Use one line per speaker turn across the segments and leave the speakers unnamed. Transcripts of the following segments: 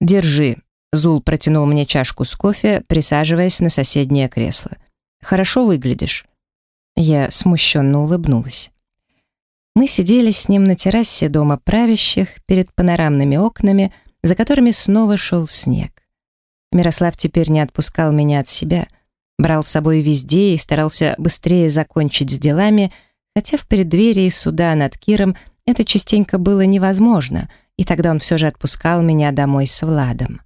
«Держи». Зул протянул мне чашку с кофе, присаживаясь на соседнее кресло. «Хорошо выглядишь». Я смущенно улыбнулась. Мы сидели с ним на террасе дома правящих перед панорамными окнами, за которыми снова шел снег. Мирослав теперь не отпускал меня от себя, брал с собой везде и старался быстрее закончить с делами, хотя в преддверии суда над Киром это частенько было невозможно, и тогда он все же отпускал меня домой с Владом.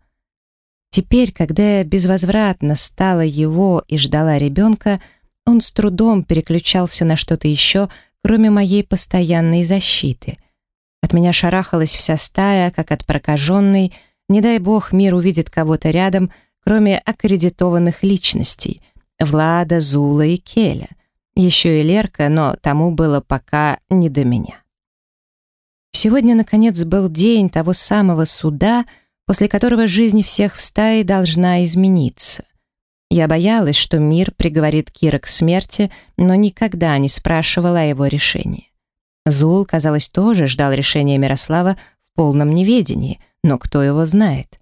Теперь, когда я безвозвратно стала его и ждала ребенка, он с трудом переключался на что-то еще, кроме моей постоянной защиты. От меня шарахалась вся стая, как от прокаженной, не дай бог мир увидит кого-то рядом, кроме аккредитованных личностей — Влада, Зула и Келя. Еще и Лерка, но тому было пока не до меня. Сегодня, наконец, был день того самого суда, после которого жизнь всех в стае должна измениться. Я боялась, что мир приговорит Кира к смерти, но никогда не спрашивала о его решении. Зул, казалось, тоже ждал решения Мирослава в полном неведении, но кто его знает?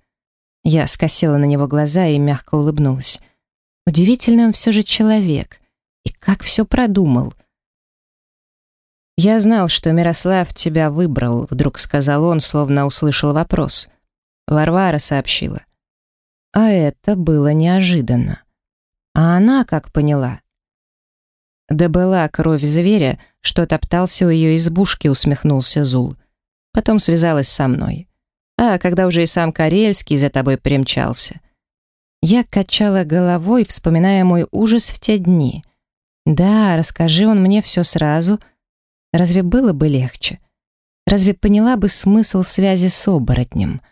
Я скосила на него глаза и мягко улыбнулась. Удивительный он все же человек. И как все продумал. «Я знал, что Мирослав тебя выбрал», — вдруг сказал он, словно услышал вопрос. Варвара сообщила. А это было неожиданно. А она как поняла? Да кровь зверя, что топтался у ее избушки, усмехнулся Зул. Потом связалась со мной. А когда уже и сам Карельский за тобой примчался. Я качала головой, вспоминая мой ужас в те дни. Да, расскажи он мне все сразу. Разве было бы легче? Разве поняла бы смысл связи с оборотнем? —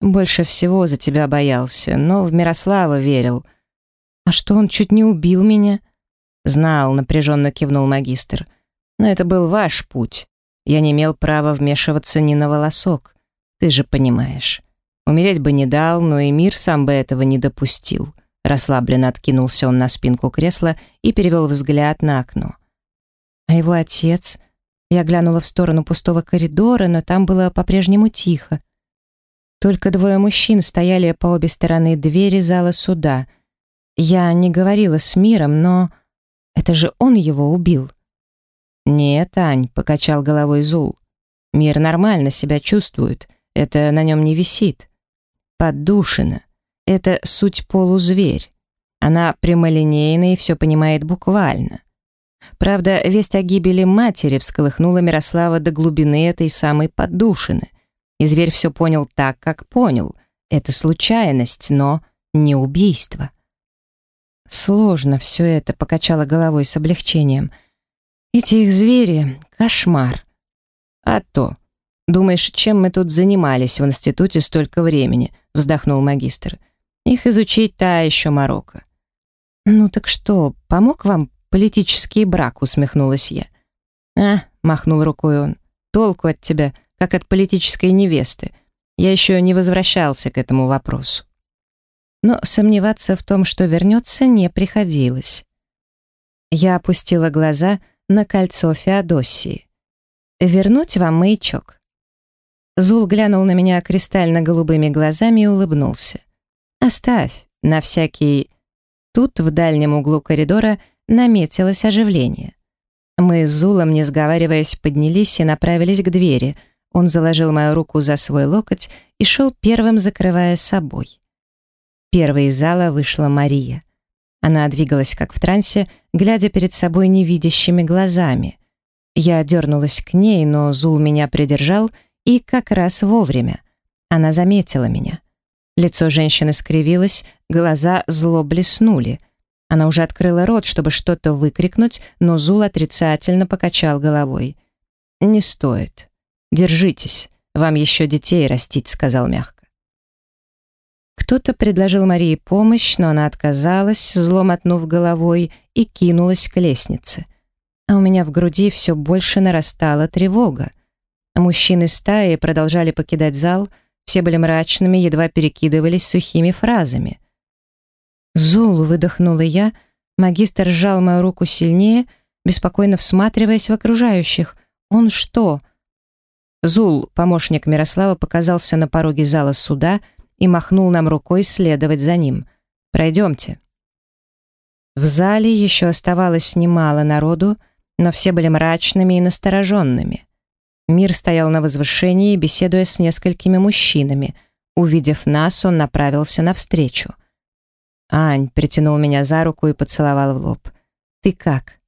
больше всего за тебя боялся, но в Мирослава верил. А что он чуть не убил меня? Знал, напряженно кивнул магистр. Но это был ваш путь. Я не имел права вмешиваться ни на волосок. Ты же понимаешь. Умереть бы не дал, но и мир сам бы этого не допустил. Расслабленно откинулся он на спинку кресла и перевел взгляд на окно. А его отец... Я глянула в сторону пустого коридора, но там было по-прежнему тихо. Только двое мужчин стояли по обе стороны двери зала суда. Я не говорила с миром, но... Это же он его убил. «Нет, Ань», — покачал головой Зул. «Мир нормально себя чувствует. Это на нем не висит. Поддушина. Это суть полузверь. Она прямолинейна и все понимает буквально. Правда, весть о гибели матери всколыхнула Мирослава до глубины этой самой поддушины. И зверь все понял так, как понял. Это случайность, но не убийство. Сложно все это, покачала головой с облегчением. Эти их звери — кошмар. А то. Думаешь, чем мы тут занимались в институте столько времени? Вздохнул магистр. Их изучить та еще морока. Ну так что, помог вам политический брак, усмехнулась я. А, махнул рукой он. Толку от тебя — как от политической невесты. Я еще не возвращался к этому вопросу. Но сомневаться в том, что вернется, не приходилось. Я опустила глаза на кольцо Феодосии. «Вернуть вам маячок?» Зул глянул на меня кристально-голубыми глазами и улыбнулся. «Оставь, на всякий...» Тут, в дальнем углу коридора, наметилось оживление. Мы с Зулом, не сговариваясь, поднялись и направились к двери — он заложил мою руку за свой локоть и шел первым, закрывая собой. Первой из зала вышла Мария. Она двигалась как в трансе, глядя перед собой невидящими глазами. Я дернулась к ней, но Зул меня придержал, и как раз вовремя. Она заметила меня. Лицо женщины скривилось, глаза зло блеснули. Она уже открыла рот, чтобы что-то выкрикнуть, но Зул отрицательно покачал головой. «Не стоит. «Держитесь, вам еще детей растить», — сказал мягко. Кто-то предложил Марии помощь, но она отказалась, зло мотнув головой, и кинулась к лестнице. А у меня в груди все больше нарастала тревога. Мужчины стаи продолжали покидать зал, все были мрачными, едва перекидывались сухими фразами. «Зул!» — выдохнула я, магистр сжал мою руку сильнее, беспокойно всматриваясь в окружающих. «Он что, Зул, помощник Мирослава, показался на пороге зала суда и махнул нам рукой следовать за ним. «Пройдемте». В зале еще оставалось немало народу, но все были мрачными и настороженными. Мир стоял на возвышении, беседуя с несколькими мужчинами. Увидев нас, он направился навстречу. «Ань», — притянул меня за руку и поцеловал в лоб. «Ты как?»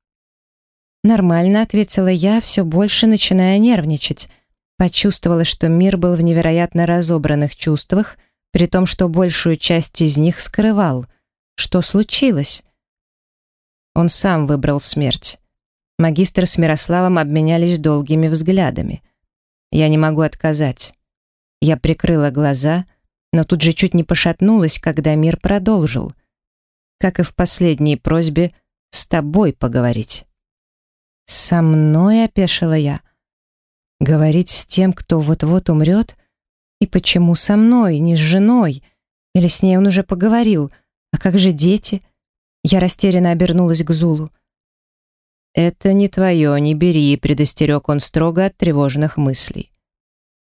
«Нормально», — ответила я, все больше начиная нервничать. Почувствовала, что мир был в невероятно разобранных чувствах, при том, что большую часть из них скрывал. Что случилось? Он сам выбрал смерть. Магистр с Мирославом обменялись долгими взглядами. Я не могу отказать. Я прикрыла глаза, но тут же чуть не пошатнулась, когда мир продолжил. Как и в последней просьбе, с тобой поговорить. «Со мной?» — опешила я. «Говорить с тем, кто вот-вот умрет? И почему со мной, не с женой? Или с ней он уже поговорил? А как же дети?» Я растерянно обернулась к Зулу. «Это не твое, не бери», — предостерег он строго от тревожных мыслей.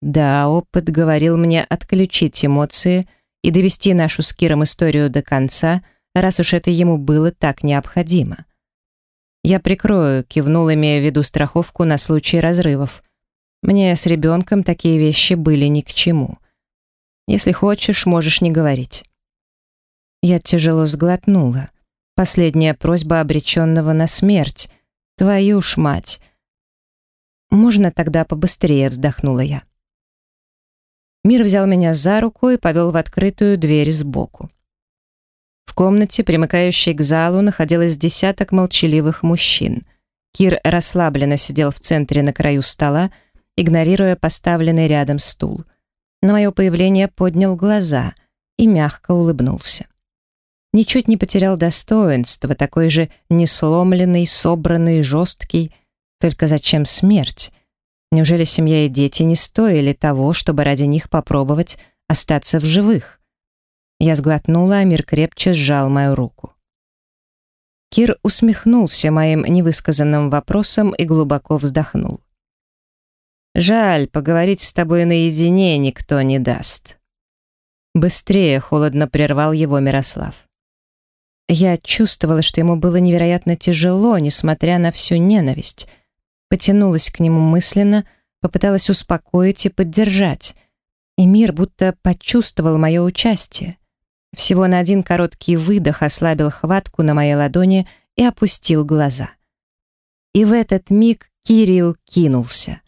Да, опыт говорил мне отключить эмоции и довести нашу с Киром историю до конца, раз уж это ему было так необходимо. «Я прикрою», — кивнул, имея в виду страховку на случай разрывов. «Мне с ребенком такие вещи были ни к чему. Если хочешь, можешь не говорить». Я тяжело сглотнула. Последняя просьба обреченного на смерть. Твою ж мать! Можно тогда побыстрее, вздохнула я. Мир взял меня за руку и повел в открытую дверь сбоку. В комнате, примыкающей к залу, находилось десяток молчаливых мужчин. Кир расслабленно сидел в центре на краю стола, игнорируя поставленный рядом стул. На мое появление поднял глаза и мягко улыбнулся ничуть не потерял достоинства, такой же несломленный, собранный, жесткий. Только зачем смерть? Неужели семья и дети не стоили того, чтобы ради них попробовать остаться в живых? Я сглотнула, а мир крепче сжал мою руку. Кир усмехнулся моим невысказанным вопросом и глубоко вздохнул. «Жаль, поговорить с тобой наедине никто не даст». Быстрее холодно прервал его Мирослав. Я чувствовала, что ему было невероятно тяжело, несмотря на всю ненависть. Потянулась к нему мысленно, попыталась успокоить и поддержать. И мир будто почувствовал мое участие. Всего на один короткий выдох ослабил хватку на моей ладони и опустил глаза. И в этот миг Кирилл кинулся.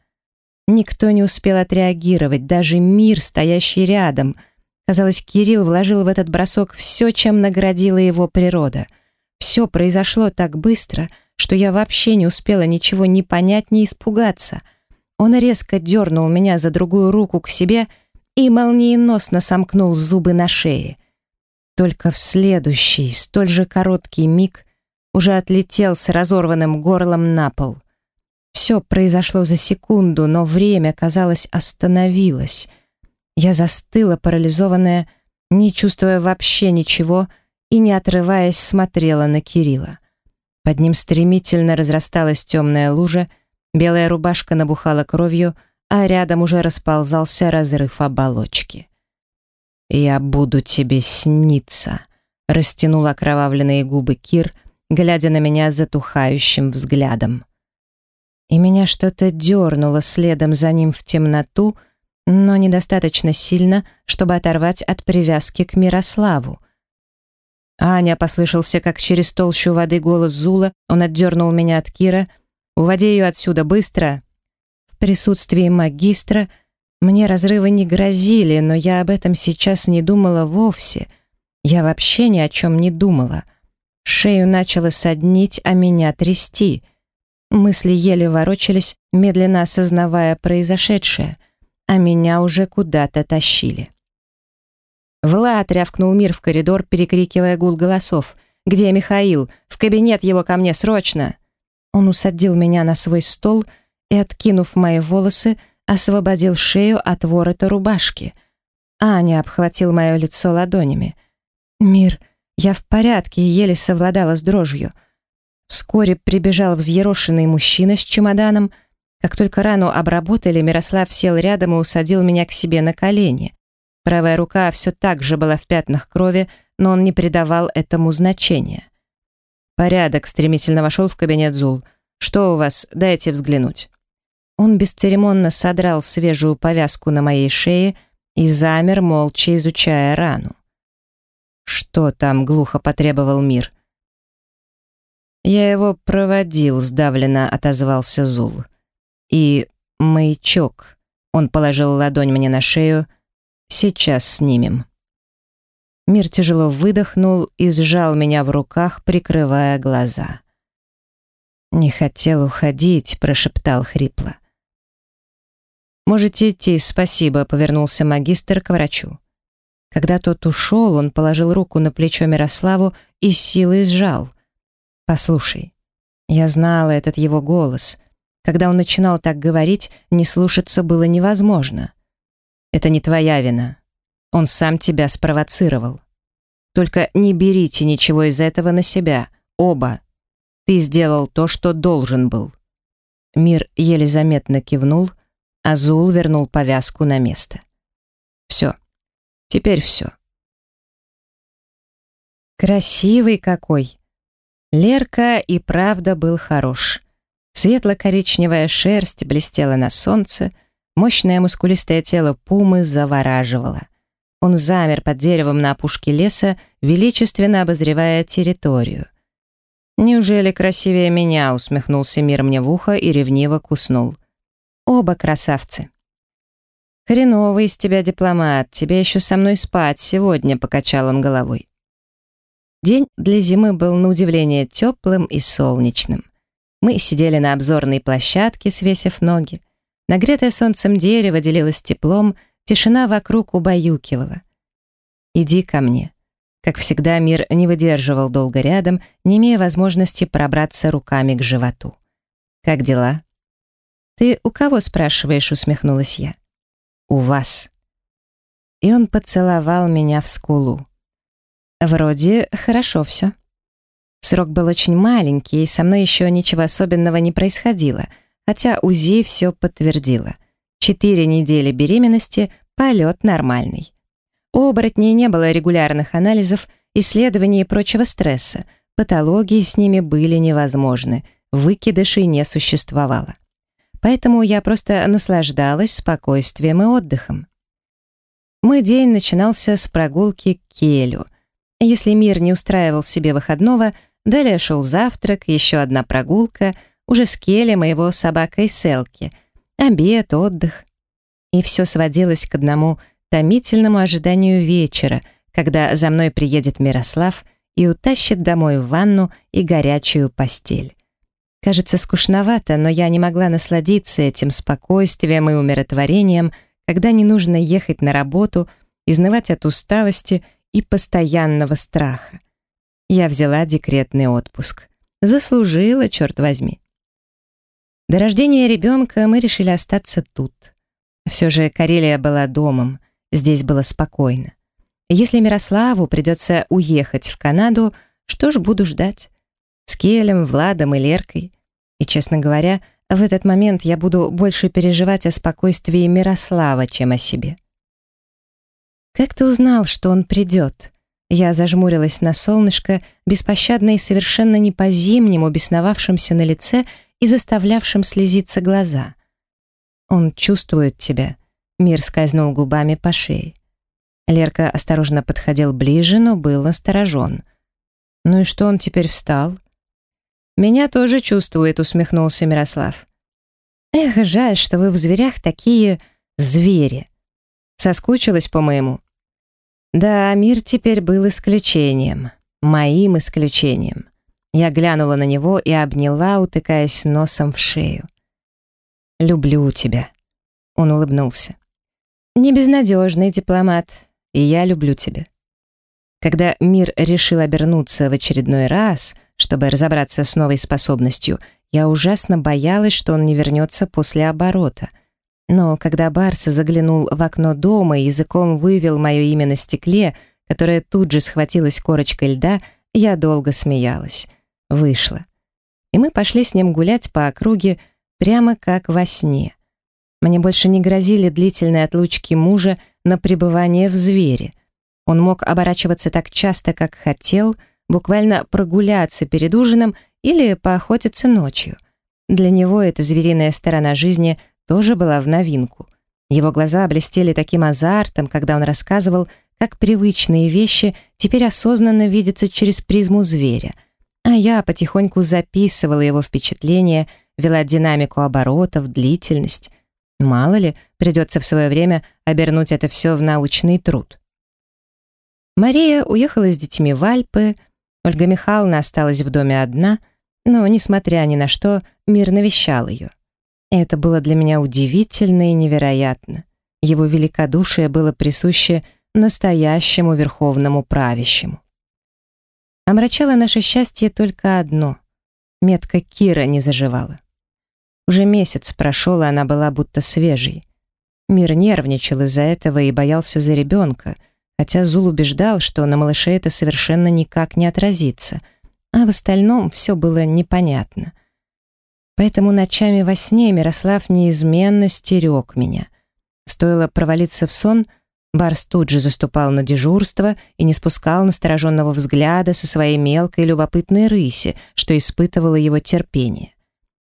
Никто не успел отреагировать, даже мир, стоящий рядом — Казалось, Кирилл вложил в этот бросок все, чем наградила его природа. Все произошло так быстро, что я вообще не успела ничего ни понять, ни испугаться. Он резко дернул меня за другую руку к себе и молниеносно сомкнул зубы на шее. Только в следующий, столь же короткий миг уже отлетел с разорванным горлом на пол. Все произошло за секунду, но время, казалось, остановилось — я застыла, парализованная, не чувствуя вообще ничего и, не отрываясь, смотрела на Кирилла. Под ним стремительно разрасталась темная лужа, белая рубашка набухала кровью, а рядом уже расползался разрыв оболочки. «Я буду тебе сниться», — растянул окровавленные губы Кир, глядя на меня затухающим взглядом. И меня что-то дернуло следом за ним в темноту, — но недостаточно сильно, чтобы оторвать от привязки к Мирославу. Аня послышался, как через толщу воды голос Зула, он отдернул меня от Кира. «Уводи ее отсюда, быстро!» В присутствии магистра мне разрывы не грозили, но я об этом сейчас не думала вовсе. Я вообще ни о чем не думала. Шею начало соднить, а меня трясти. Мысли еле ворочались, медленно осознавая произошедшее — а меня уже куда-то тащили. «Влад!» — рявкнул мир в коридор, перекрикивая гул голосов. «Где Михаил? В кабинет его ко мне, срочно!» Он усадил меня на свой стол и, откинув мои волосы, освободил шею от ворота рубашки. Аня обхватил мое лицо ладонями. «Мир, я в порядке и еле совладала с дрожью». Вскоре прибежал взъерошенный мужчина с чемоданом, Как только рану обработали, Мирослав сел рядом и усадил меня к себе на колени. Правая рука все так же была в пятнах крови, но он не придавал этому значения. «Порядок», — стремительно вошел в кабинет Зул. «Что у вас? Дайте взглянуть». Он бесцеремонно содрал свежую повязку на моей шее и замер, молча изучая рану. «Что там?» — глухо потребовал мир. «Я его проводил», — сдавленно отозвался Зул. «И маячок». Он положил ладонь мне на шею. «Сейчас снимем». Мир тяжело выдохнул и сжал меня в руках, прикрывая глаза. «Не хотел уходить», — прошептал хрипло. «Можете идти, спасибо», — повернулся магистр к врачу. Когда тот ушел, он положил руку на плечо Мирославу и силой сжал. «Послушай, я знала этот его голос. Когда он начинал так говорить, не слушаться было невозможно. Это не твоя вина. Он сам тебя спровоцировал. Только не берите ничего из этого на себя, оба. Ты сделал то, что должен был». Мир еле заметно кивнул, Азул вернул повязку на место. Все. Теперь все. Красивый какой. Лерка и правда был хорош. Светло-коричневая шерсть блестела на солнце, мощное мускулистое тело пумы завораживало. Он замер под деревом на опушке леса, величественно обозревая территорию. «Неужели красивее меня?» — усмехнулся мир мне в ухо и ревниво куснул. Оба красавцы. «Хреновый из тебя дипломат, тебе еще со мной спать сегодня», — покачал он головой. День для зимы был на удивление теплым и солнечным. Мы сидели на обзорной площадке, свесив ноги. Нагретое солнцем дерево делилось теплом, тишина вокруг убаюкивала. «Иди ко мне». Как всегда, мир не выдерживал долго рядом, не имея возможности пробраться руками к животу. «Как дела?» «Ты у кого спрашиваешь?» — усмехнулась я. «У вас». И он поцеловал меня в скулу. Вроде хорошо все. Срок был очень маленький, и со мной еще ничего особенного не происходило, хотя УЗИ все подтвердило. Четыре недели беременности, полет нормальный. У оборотней не было регулярных анализов, исследований и прочего стресса, патологии с ними были невозможны, выкидышей не существовало поэтому я просто наслаждалась спокойствием и отдыхом. Мой день начинался с прогулки к Келю. Если мир не устраивал себе выходного, далее шел завтрак, еще одна прогулка, уже с Келем и его собакой Селки, обед, отдых. И все сводилось к одному томительному ожиданию вечера, когда за мной приедет Мирослав и утащит домой в ванну и горячую постель. Кажется, скучновато, но я не могла насладиться этим спокойствием и умиротворением, когда не нужно ехать на работу, изнывать от усталости и постоянного страха. Я взяла декретный отпуск. Заслужила, черт возьми. До рождения ребенка мы решили остаться тут. Все же Карелия была домом, здесь было спокойно. Если Мирославу придется уехать в Канаду, что ж буду ждать? С Келем, Владом и Леркой. И, честно говоря, в этот момент я буду больше переживать о спокойствии Мирослава, чем о себе. «Как ты узнал, что он придет?» Я зажмурилась на солнышко, беспощадно и совершенно не по-зимнему, бесновавшимся на лице и заставлявшим слезиться глаза. «Он чувствует тебя», — мир скользнул губами по шее. Лерка осторожно подходил ближе, но был насторожен. «Ну и что он теперь встал?» «Меня тоже чувствует», — усмехнулся Мирослав. «Эх, жаль, что вы в зверях такие звери». Соскучилась по-моему. Да, мир теперь был исключением. Моим исключением. Я глянула на него и обняла, утыкаясь носом в шею. «Люблю тебя», — он улыбнулся. «Не безнадежный дипломат, и я люблю тебя». Когда мир решил обернуться в очередной раз, чтобы разобраться с новой способностью, я ужасно боялась, что он не вернется после оборота. Но когда Барс заглянул в окно дома и языком вывел мое имя на стекле, которое тут же схватилось корочкой льда, я долго смеялась. Вышло. И мы пошли с ним гулять по округе, прямо как во сне. Мне больше не грозили длительные отлучки мужа на пребывание в звере. Он мог оборачиваться так часто, как хотел, буквально прогуляться перед ужином или поохотиться ночью. Для него эта звериная сторона жизни тоже была в новинку. Его глаза блестели таким азартом, когда он рассказывал, как привычные вещи теперь осознанно видятся через призму зверя. А я потихоньку записывала его впечатления, вела динамику оборотов, длительность. Мало ли, придется в свое время обернуть это все в научный труд. Мария уехала с детьми в Альпы, Ольга Михайловна осталась в доме одна, но, несмотря ни на что, мир навещал ее. Это было для меня удивительно и невероятно. Его великодушие было присуще настоящему верховному правящему. Омрачало наше счастье только одно — метка Кира не заживала. Уже месяц прошел, и она была будто свежей. Мир нервничал из-за этого и боялся за ребенка, хотя Зул убеждал, что на малыше это совершенно никак не отразится, а в остальном все было непонятно. Поэтому ночами во сне Мирослав неизменно стерег меня. Стоило провалиться в сон, Барс тут же заступал на дежурство и не спускал настороженного взгляда со своей мелкой любопытной рыси, что испытывало его терпение.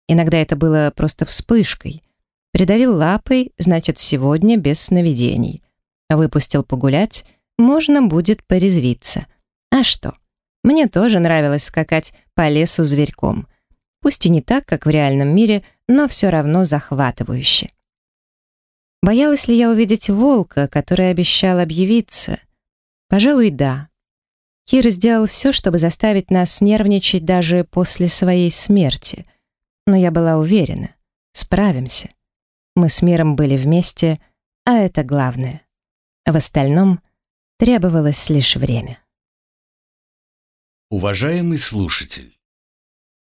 Иногда это было просто вспышкой. Придавил лапой, значит, сегодня без сновидений. Выпустил погулять, можно будет порезвиться. А что? Мне тоже нравилось скакать по лесу зверьком. Пусть и не так, как в реальном мире, но все равно захватывающе. Боялась ли я увидеть волка, который обещал объявиться? Пожалуй, да. Кир сделал все, чтобы заставить нас нервничать даже после своей смерти — но я была уверена, справимся. Мы с миром были вместе, а это главное. В остальном требовалось лишь время.
Уважаемый слушатель,